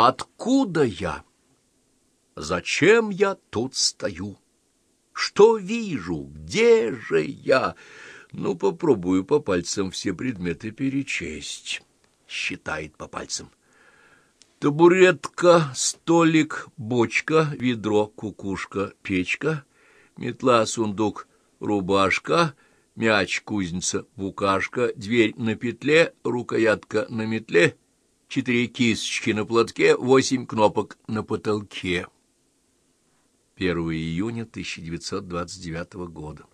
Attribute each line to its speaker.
Speaker 1: Откуда я? Зачем я тут стою? Что вижу? Где же я? Ну, попробую по пальцам все предметы перечесть. Считает по пальцам. Табуретка, столик, бочка, ведро, кукушка, печка, метла, сундук, рубашка, мяч, кузница, букашка, дверь на петле, рукоятка на метле, четыре кисточки на платке, восемь кнопок на потолке. 1 июня 1929 года.